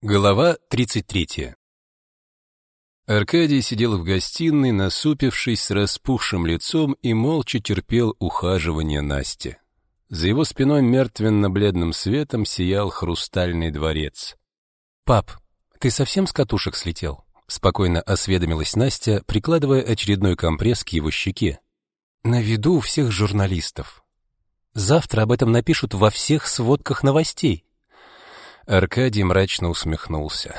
Глава 33. Аркадий сидел в гостиной, насупившись с распухшим лицом и молча терпел ухаживание Насти. За его спиной мертвенно-бледным светом сиял хрустальный дворец. «Пап, ты совсем с катушек слетел?» — спокойно осведомилась Настя, прикладывая очередной компресс к его щеке. «На виду у всех журналистов. Завтра об этом напишут во всех сводках новостей. Аркадий мрачно усмехнулся.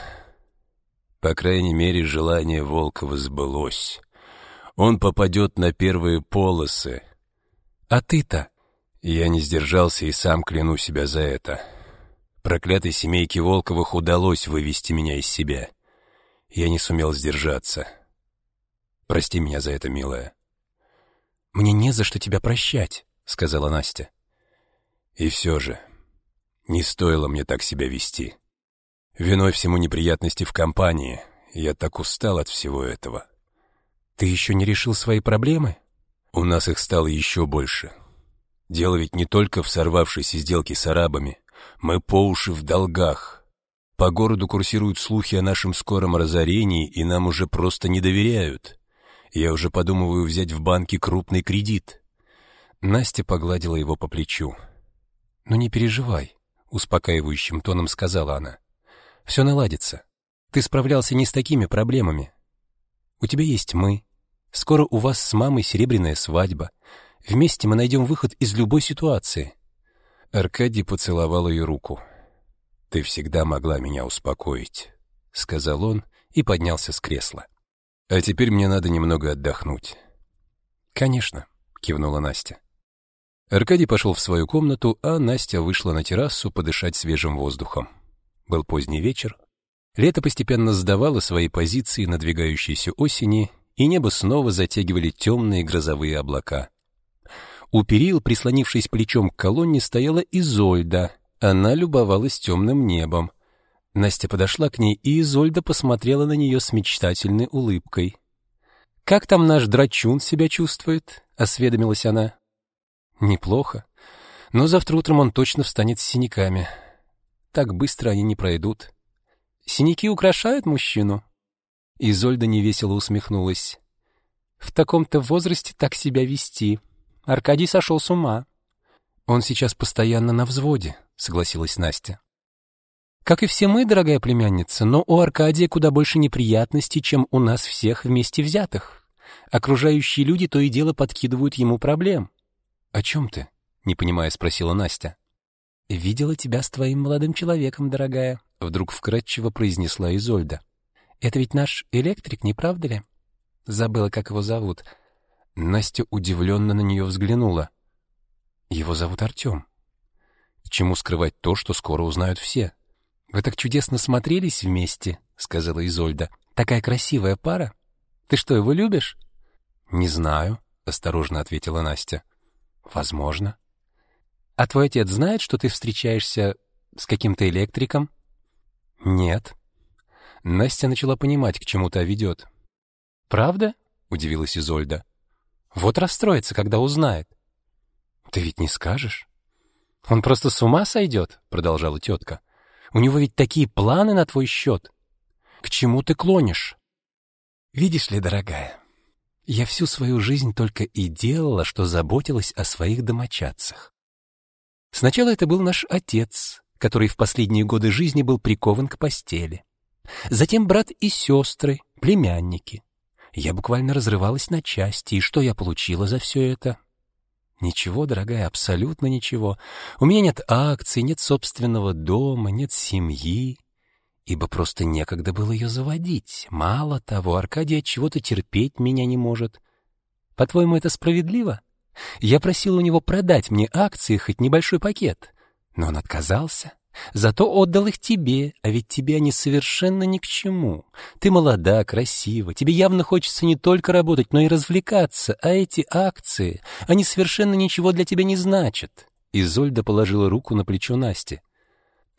По крайней мере, желание Волкова сбылось. Он попадет на первые полосы. А ты-то? Я не сдержался и сам кляну себя за это. Проклятой семейке Волковых удалось вывести меня из себя. Я не сумел сдержаться. Прости меня за это, милая. Мне не за что тебя прощать, сказала Настя. И все же, не стоило мне так себя вести. Виной всему неприятности в компании. Я так устал от всего этого. Ты еще не решил свои проблемы? У нас их стало еще больше. Дело ведь не только в сорвавшейся сделке с арабами. Мы по уши в долгах. По городу курсируют слухи о нашем скором разорении, и нам уже просто не доверяют. Я уже подумываю взять в банке крупный кредит. Настя погладила его по плечу. «Ну не переживай успокаивающим тоном сказала она. Все наладится. Ты справлялся не с такими проблемами. У тебя есть мы. Скоро у вас с мамой серебряная свадьба. Вместе мы найдем выход из любой ситуации. Аркадий поцеловал ее руку. Ты всегда могла меня успокоить, сказал он и поднялся с кресла. А теперь мне надо немного отдохнуть. Конечно, кивнула Настя. Аркадий пошел в свою комнату, а Настя вышла на террасу подышать свежим воздухом. Был поздний вечер. Лето постепенно сдавало свои позиции надвигающейся осени, и небо снова затягивали темные грозовые облака. У перил, прислонившись плечом к колонне, стояла Изольда. Она любовалась темным небом. Настя подошла к ней, и Изольда посмотрела на нее с мечтательной улыбкой. «Как там наш драчун себя чувствует?» — осведомилась она. Неплохо. Но завтра утром он точно встанет с синяками. Так быстро они не пройдут. Синяки украшают мужчину. Изольда невесело усмехнулась. В таком-то возрасте так себя вести. Аркадий сошел с ума. Он сейчас постоянно на взводе, согласилась Настя. Как и все мы, дорогая племянница, но у Аркадия куда больше неприятностей, чем у нас всех вместе взятых. Окружающие люди то и дело подкидывают ему проблем. «О чем ты?» — не понимая спросила Настя. «Видела тебя с твоим молодым человеком, дорогая», — вдруг вкратчиво произнесла Изольда. «Это ведь наш электрик, не правда ли?» Забыла, как его зовут. Настя удивленно на нее взглянула. «Его зовут Артем. К чему скрывать то, что скоро узнают все?» «Вы так чудесно смотрелись вместе», — сказала Изольда. «Такая красивая пара. Ты что, его любишь?» «Не знаю», — осторожно ответила Настя. Возможно. А твой отец знает, что ты встречаешься с каким-то электриком? Нет. Настя начала понимать, к чему та ведет. Правда? Удивилась Изольда. Вот расстроится, когда узнает. Ты ведь не скажешь? Он просто с ума сойдет, продолжала тетка. У него ведь такие планы на твой счет. К чему ты клонишь? Видишь ли, дорогая, я всю свою жизнь только и делала, что заботилась о своих домочадцах. Сначала это был наш отец, который в последние годы жизни был прикован к постели. Затем брат и сестры, племянники. Я буквально разрывалась на части, и что я получила за все это? Ничего, дорогая, абсолютно ничего. У меня нет акций, нет собственного дома, нет семьи, ибо просто некогда было ее заводить. Мало того, Аркадий от чего-то терпеть меня не может. По-твоему, это справедливо? Я просил у него продать мне акции, хоть небольшой пакет, но он отказался. Зато отдал их тебе, а ведь тебе они совершенно ни к чему. Ты молода, красива, тебе явно хочется не только работать, но и развлекаться, а эти акции, они совершенно ничего для тебя не значат. Изольда положила руку на плечо Насти.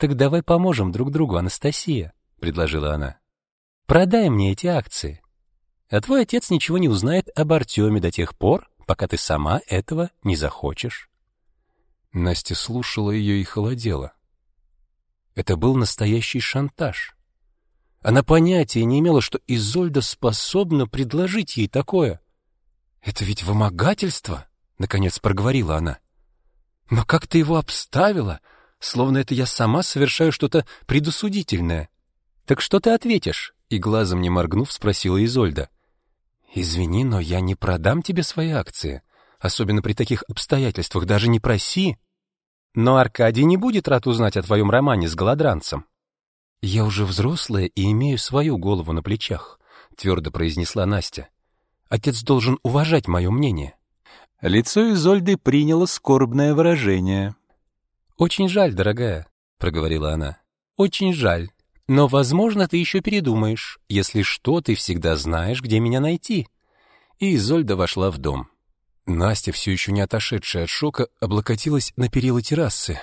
«Так давай поможем друг другу, Анастасия», — предложила она. «Продай мне эти акции. А твой отец ничего не узнает об Артеме до тех пор, пока ты сама этого не захочешь». Настя слушала ее и холодела. Это был настоящий шантаж. Она понятия не имела, что Изольда способна предложить ей такое. «Это ведь вымогательство», — наконец проговорила она. «Но как ты его обставила, словно это я сама совершаю что-то предусудительное». «Так что ты ответишь?» — и глазом не моргнув, спросила Изольда. «Извини, но я не продам тебе свои акции, особенно при таких обстоятельствах, даже не проси». «Но Аркадий не будет рад узнать о твоем романе с голодранцем». «Я уже взрослая и имею свою голову на плечах», — твердо произнесла Настя. «Отец должен уважать мое мнение». Лицо Изольды приняло скорбное выражение. «Очень жаль, дорогая», — проговорила она. «Очень жаль. Но, возможно, ты еще передумаешь. Если что, ты всегда знаешь, где меня найти». И Изольда вошла в дом. Настя, все еще не отошедшая от шока, облокотилась на перила террасы.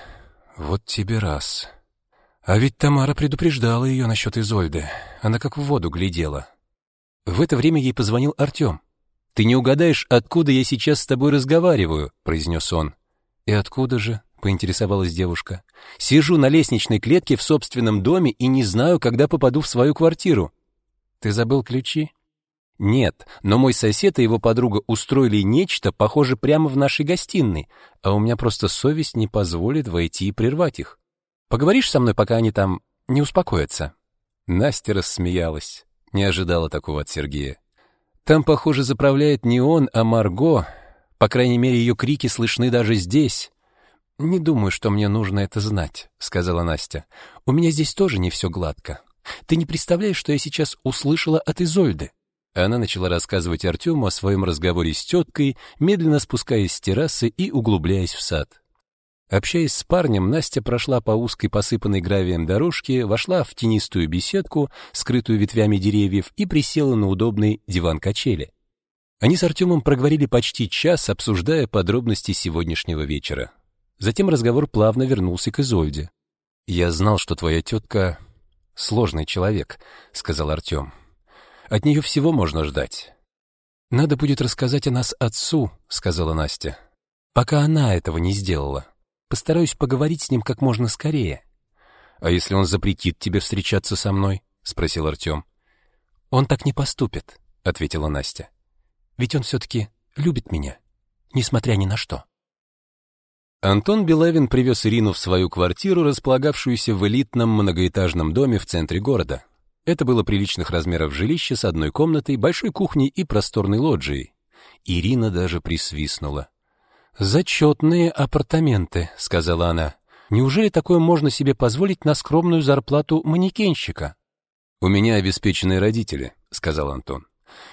«Вот тебе раз», а ведь Тамара предупреждала ее насчет Изольды. Она как в воду глядела. В это время ей позвонил Артем. «Ты не угадаешь, откуда я сейчас с тобой разговариваю», — произнес он. «И откуда же?» — поинтересовалась девушка. «Сижу на лестничной клетке в собственном доме и не знаю, когда попаду в свою квартиру». «Ты забыл ключи?» «Нет, но мой сосед и его подруга устроили нечто, похоже, прямо в нашей гостиной, а у меня просто совесть не позволит войти и прервать их. Поговоришь со мной, пока они там не успокоятся?» Настя рассмеялась. Не ожидала такого от Сергея. Там, похоже, заправляет не он, а Марго. По крайней мере, ее крики слышны даже здесь. «Не думаю, что мне нужно это знать», — сказала Настя. «У меня здесь тоже не все гладко. Ты не представляешь, что я сейчас услышала от Изольды?» Она начала рассказывать Артему о своем разговоре с теткой, медленно спускаясь с террасы и углубляясь в сад. Общаясь с парнем, Настя прошла по узкой посыпанной гравием дорожке, вошла в тенистую беседку, скрытую ветвями деревьев, и присела на удобный диван-качели. Они с Артемом проговорили почти час, обсуждая подробности сегодняшнего вечера. Затем разговор плавно вернулся к Изольде. «Я знал, что твоя тетка — сложный человек», — сказал Артем. «От нее всего можно ждать». «Надо будет рассказать о нас отцу», — сказала Настя, «пока она этого не сделала». Постараюсь поговорить с ним как можно скорее. А если он запретит тебе встречаться со мной? спросил Артем. Он так не поступит, ответила Настя. Ведь он все таки любит меня, несмотря ни на что. Антон Белавин привез Ирину в свою квартиру, располагавшуюся в элитном многоэтажном доме в центре города. Это было приличных размеров жилище с одной комнатой, большой кухней и просторной лоджией. Ирина даже присвистнула. «Зачетные апартаменты», — сказала она. «Неужели такое можно себе позволить на скромную зарплату манекенщика?» «У меня обеспеченные родители», — сказал Антон.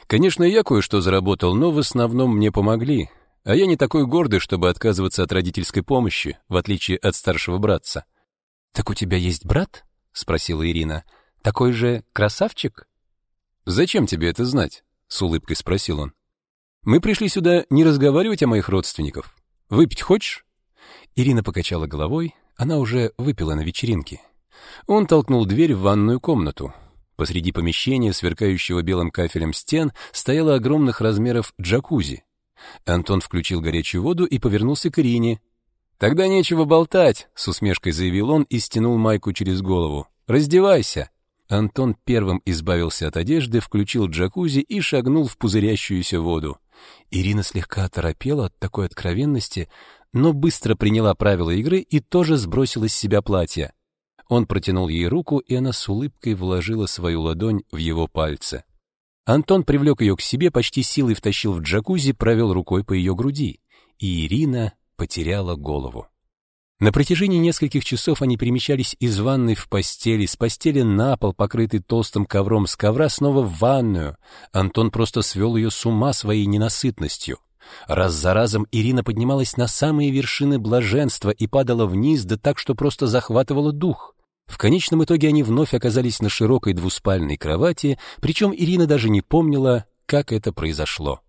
«Конечно, я кое-что заработал, но в основном мне помогли, а я не такой гордый, чтобы отказываться от родительской помощи, в отличие от старшего братца». «Так у тебя есть брат?» — спросила Ирина. «Такой же красавчик?» «Зачем тебе это знать?» — с улыбкой спросил он. Мы пришли сюда не разговаривать о моих родственниках. Выпить хочешь?» Ирина покачала головой, она уже выпила на вечеринке. Он толкнул дверь в ванную комнату. Посреди помещения, сверкающего белым кафелем стен, стояло огромных размеров джакузи. Антон включил горячую воду и повернулся к Ирине. «Тогда нечего болтать», — с усмешкой заявил он и стянул майку через голову. «Раздевайся». Антон первым избавился от одежды, включил джакузи и шагнул в пузырящуюся воду. Ирина слегка оторопела от такой откровенности, но быстро приняла правила игры и тоже сбросила с себя платье. Он протянул ей руку, и она с улыбкой вложила свою ладонь в его пальцы. Антон привлек ее к себе, почти силой втащил в джакузи, провел рукой по ее груди, и Ирина потеряла голову. На протяжении нескольких часов они перемещались из ванной в постели, с постели на пол, покрытый толстым ковром, с ковра снова в ванную. Антон просто свел ее с ума своей ненасытностью. Раз за разом Ирина поднималась на самые вершины блаженства и падала вниз, да так, что просто захватывала дух. В конечном итоге они вновь оказались на широкой двуспальной кровати, причем Ирина даже не помнила, как это произошло.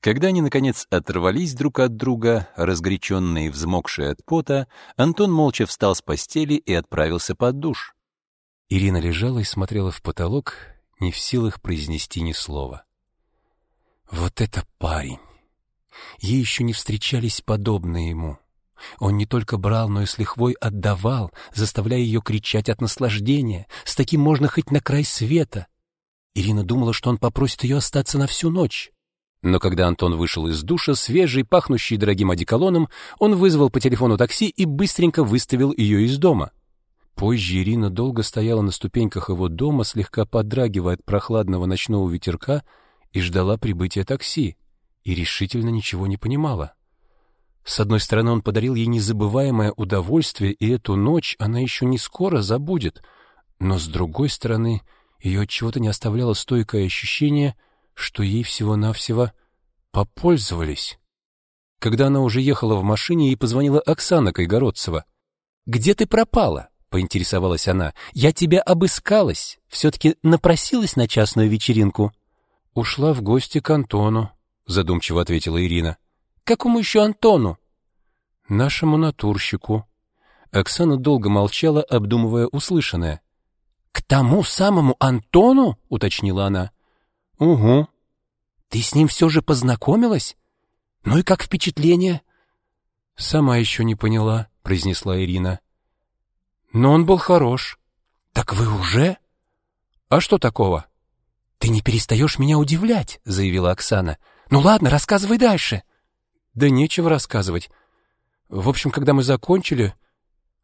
Когда они, наконец, оторвались друг от друга, разгоряченные и взмокшие от пота, Антон молча встал с постели и отправился под душ. Ирина лежала и смотрела в потолок, не в силах произнести ни слова. Вот это парень! Ей еще не встречались подобные ему. Он не только брал, но и с лихвой отдавал, заставляя ее кричать от наслаждения. С таким можно хоть на край света. Ирина думала, что он попросит ее остаться на всю ночь. Но когда Антон вышел из душа, свежий, пахнущий дорогим одеколоном, он вызвал по телефону такси и быстренько выставил ее из дома. Позже Ирина долго стояла на ступеньках его дома, слегка подрагивая от прохладного ночного ветерка, и ждала прибытия такси, и решительно ничего не понимала. С одной стороны, он подарил ей незабываемое удовольствие, и эту ночь она еще не скоро забудет, но с другой стороны, ее от чего-то не оставляло стойкое ощущение — что ей всего-навсего попользовались. Когда она уже ехала в машине, ей позвонила Оксана Кайгородцева. «Где ты пропала?» — поинтересовалась она. «Я тебя обыскалась. Все-таки напросилась на частную вечеринку». «Ушла в гости к Антону», — задумчиво ответила Ирина. «Какому еще Антону?» «Нашему натурщику». Оксана долго молчала, обдумывая услышанное. «К тому самому Антону?» — уточнила она. «Угу». «Ты с ним все же познакомилась? Ну и как впечатление?» «Сама еще не поняла», — произнесла Ирина. «Но он был хорош». «Так вы уже?» «А что такого?» «Ты не перестаешь меня удивлять», — заявила Оксана. «Ну ладно, рассказывай дальше». «Да нечего рассказывать. В общем, когда мы закончили,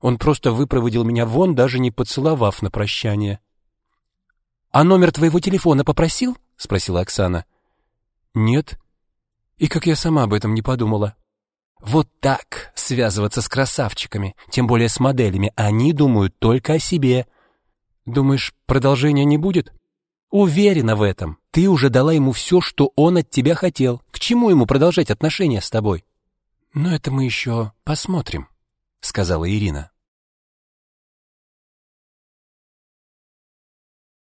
он просто выпроводил меня вон, даже не поцеловав на прощание». «А номер твоего телефона попросил?» — спросила Оксана. «Нет. И как я сама об этом не подумала». «Вот так связываться с красавчиками, тем более с моделями. Они думают только о себе». «Думаешь, продолжения не будет?» «Уверена в этом. Ты уже дала ему все, что он от тебя хотел. К чему ему продолжать отношения с тобой?» «Но это мы еще посмотрим», — сказала Ирина.